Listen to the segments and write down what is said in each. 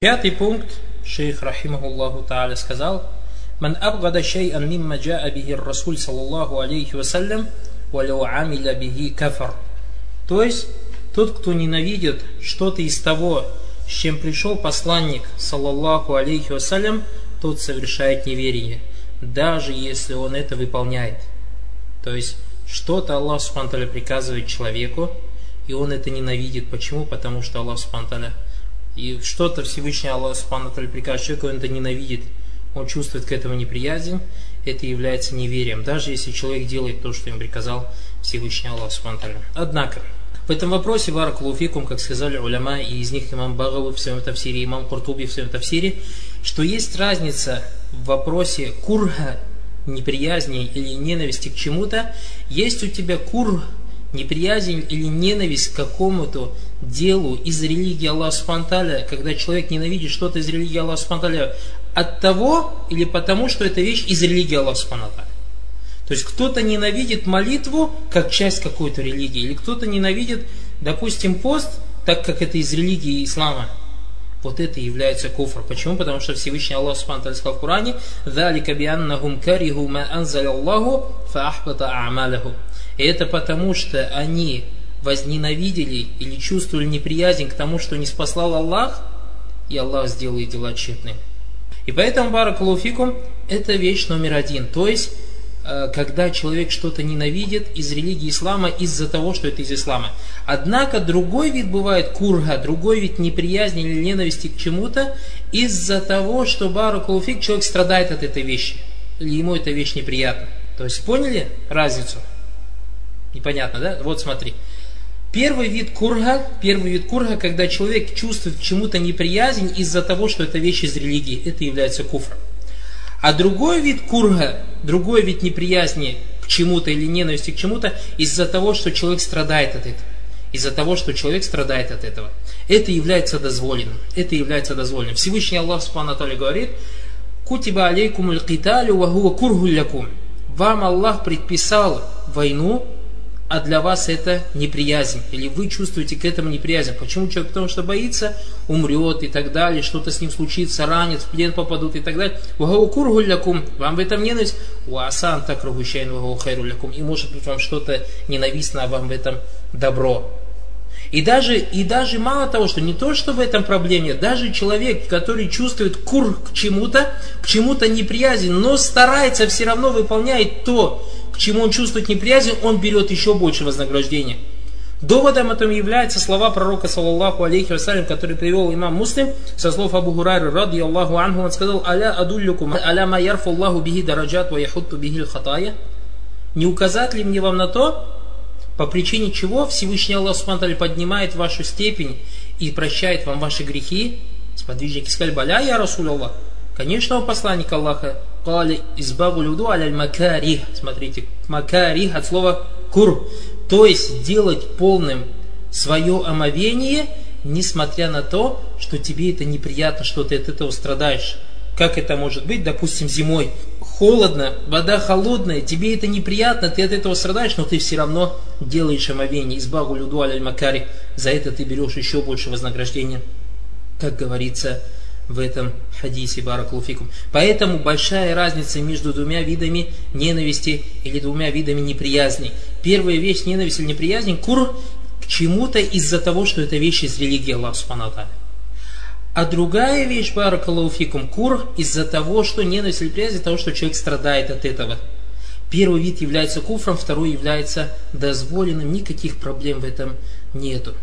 Пятый пункт, шейх рахимахуллаху та'аля сказал, «Ман абгада шей'ан мимма джа'a бихи расуль саллаллаху алейхи вассалям, валяу амиля бихи кафар». То есть, тот, кто ненавидит что-то из того, с чем пришел посланник, саллаллаху алейхи вассалям, тот совершает неверие, даже если он это выполняет. То есть, что-то Аллах Субтитры приказывает человеку, и он это ненавидит. Почему? Потому что Аллах Субтитры и что-то Всевышний Аллах Субхану прикажет человеку, он это ненавидит, он чувствует к этому неприязнь, это является неверием, даже если человек делает то, что им приказал Всевышний Аллах Субхану Однако, в этом вопросе Баракулуфикум, как сказали уляма, и из них имам Багалу в своем тафсире, имам Куртуби в своем тафсире, что есть разница в вопросе курга, неприязни или ненависти к чему-то, есть у тебя кур неприязнь или ненависть к какому-то делу из религии Аллаха Субтитры, когда человек ненавидит что-то из религии Аллаха Субтитры от того или потому, что эта вещь из религии Аллаха Субтитры. То есть кто-то ненавидит молитву как часть какой-то религии, или кто-то ненавидит, допустим, пост, так как это из религии ислама. Вот это является куфр. Почему? Потому что Всевышний Аллах Субхану сказал в Коране «Залика бианнахум кариху ма анзаляллаху фаахбата а'малаху». Это потому, что они возненавидели или чувствовали неприязнь к тому, что не спаслал Аллах, и Аллах сделал их дела тщетными. И поэтому баракалуфикум это вещь номер один. То есть, когда человек что-то ненавидит из религии ислама из-за того, что это из ислама. Однако другой вид бывает курга, другой вид неприязни или ненависти к чему-то из-за того, что баракалуфик человек страдает от этой вещи. Или ему эта вещь неприятна. То есть поняли разницу? Непонятно, да? Вот смотри. Первый вид курга, первый вид курга, когда человек чувствует к чему-то неприязнь из-за того, что это вещь из религии, это является куфром. А другой вид курга, другой вид неприязни к чему-то или ненависти к чему-то из-за того, что человек страдает от этого. Из-за того, что человек страдает от этого. Это является дозволенным. Это является дозволенным. Всевышний Аллах Субхану говорит, «Кутиба алейкум аль-киталю ва хуа кургу Вам Аллах предписал войну, а для вас это неприязнь, или вы чувствуете к этому неприязнь. Почему человек? Потому что боится, умрет и так далее, что-то с ним случится, ранит, в плен попадут и так далее. Вам в этом ненависть, уасан так и может быть вам что-то ненавистно, а вам в этом добро. И даже, и даже мало того, что не то, что в этом проблеме, даже человек, который чувствует кур к чему-то, к чему-то неприязнь, но старается все равно выполнять то, чему он чувствует неприязнь, он берет еще больше вознаграждения. Доводом этом являются слова пророка, саллаллаху алейхи вассалям, который привел имам Муслим, со слов Абу Хурайры, ради Аллаху анху, он сказал, «Аля адуллюкум, аля ма ярфу Аллаху бихи дараджат ва яхутту бихи хатая». Не указать ли мне вам на то, по причине чего Всевышний Аллах Субтитры поднимает вашу степень и прощает вам ваши грехи? Сподвижники сказали, «Баля, я Расул Аллах». Конечно, у посланника Аллаха, Кали избаву люду аляль макарих. Смотрите, макарих от слова кур. То есть делать полным свое омовение, несмотря на то, что тебе это неприятно, что ты от этого страдаешь. Как это может быть, допустим, зимой? Холодно, вода холодная, тебе это неприятно, ты от этого страдаешь, но ты все равно делаешь омовение. Избаву люду аляль макари. За это ты берешь еще больше вознаграждения. Как говорится, в этом хадисе баракулуфикум. Поэтому большая разница между двумя видами ненависти или двумя видами неприязни. Первая вещь ненависть или неприязнь кур к чему-то из-за того, что это вещь из религии Аллаха Субхану а другая вещь, баракалауфикум, кур, из-за того, что ненависть или приязнь, из-за того, что человек страдает от этого. Первый вид является куфром, второй является дозволенным, никаких проблем в этом нету.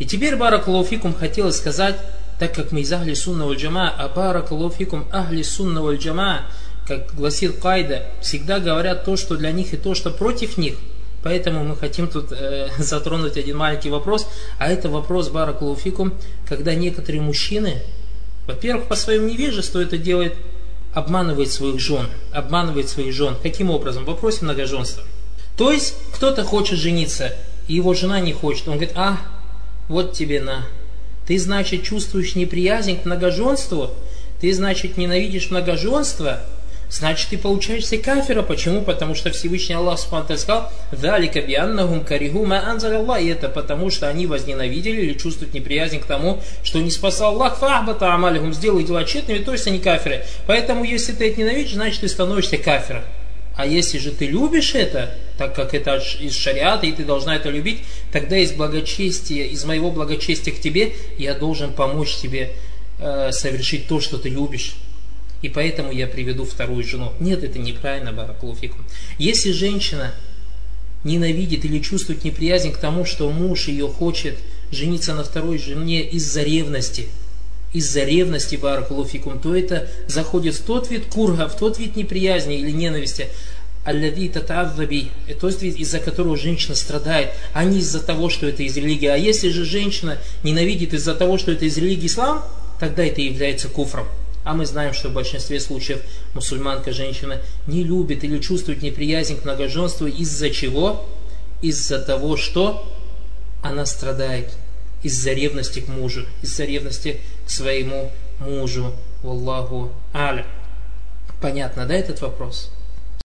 И теперь, баракалауфикум, хотелось сказать так как мы из Ахли Сунна валь Джама, а баракалуфикум Ахли Сунна валь Джама, как гласит Кайда, всегда говорят то, что для них и то, что против них. Поэтому мы хотим тут э, затронуть один маленький вопрос, а это вопрос баракалуфикум, когда некоторые мужчины, во-первых, по своему невежеству это делает, обманывает своих жен, обманывает своих жен. Каким образом? В вопросе многоженства. То есть, кто-то хочет жениться, и его жена не хочет. Он говорит, а, вот тебе на, ты, значит, чувствуешь неприязнь к многоженству, ты, значит, ненавидишь многоженство, значит ты получаешься кафира. Почему? Потому что Всевышний Аллах Субхану сказал, «Далика бианнахум кариху ма Аллах». И это потому, что они возненавидели или чувствуют неприязнь к тому, что не спасал Аллах, фахбата амалихум, сделай дела тщетными, то есть они кафиры. Поэтому, если ты это ненавидишь, значит ты становишься кафиром. А если же ты любишь это, так как это из шариата, и ты должна это любить, тогда из благочестия, из моего благочестия к тебе, я должен помочь тебе э, совершить то, что ты любишь. И поэтому я приведу вторую жену. Нет, это неправильно, Баракулуфикум. Если женщина ненавидит или чувствует неприязнь к тому, что муж ее хочет жениться на второй жене из-за ревности, из-за ревности Баракулуфикум, то это заходит в тот вид курга, в тот вид неприязни или ненависти, аллади татаваби, то есть из-за которого женщина страдает, а не из-за того, что это из религии. А если же женщина ненавидит из-за того, что это из религии ислам, тогда это является куфром. А мы знаем, что в большинстве случаев мусульманка женщина не любит или чувствует неприязнь к многоженству из-за чего? Из-за того, что она страдает из-за ревности к мужу, из-за ревности к своему мужу. Валлаху аля. Понятно, да, этот вопрос?